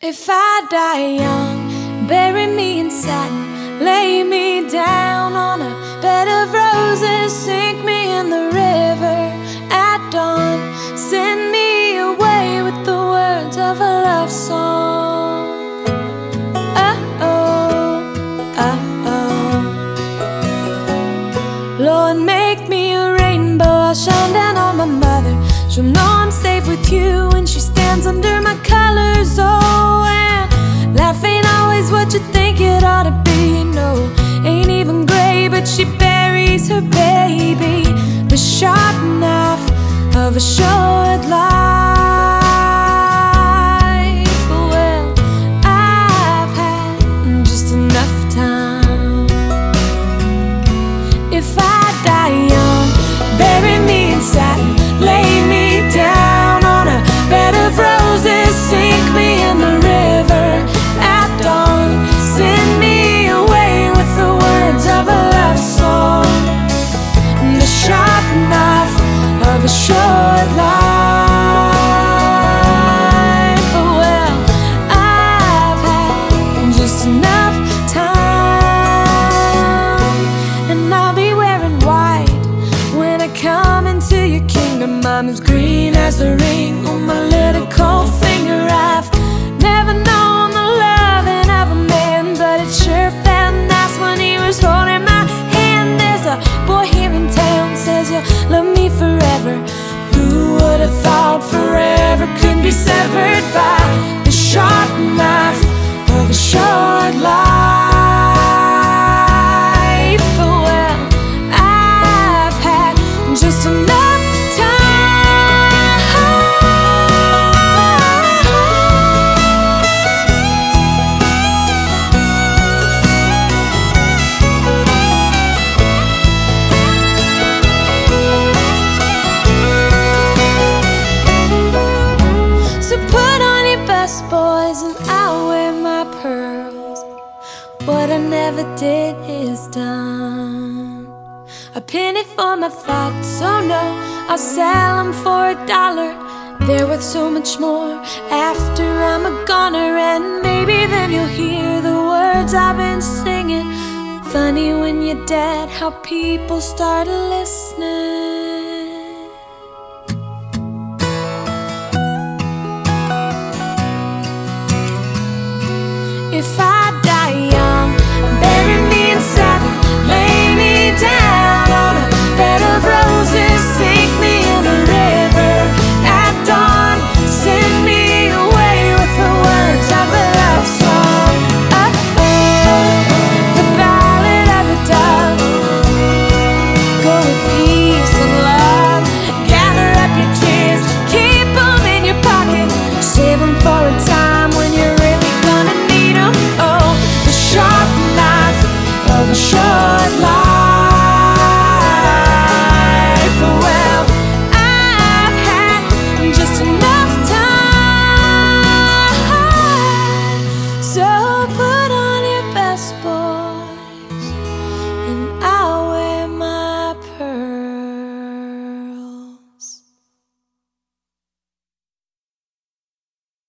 If I die young, bury me in satin, lay me down on a bed of roses, sink me in the river at dawn, send me away with the words of a love song. Oh oh, oh oh. Lord, make me a rainbow, I'll shine down on my mother. She'll know I'm safe with you of a short a short life. Oh, well, I've had just enough time, and I'll be wearing white when I come into your kingdom. I'm as green as the ring on my little cold I never did is done. A penny for my thoughts, oh no, I'll sell them for a dollar. They're worth so much more after I'm a goner, and maybe then you'll hear the words I've been singing. Funny when you're dead, how people start listening.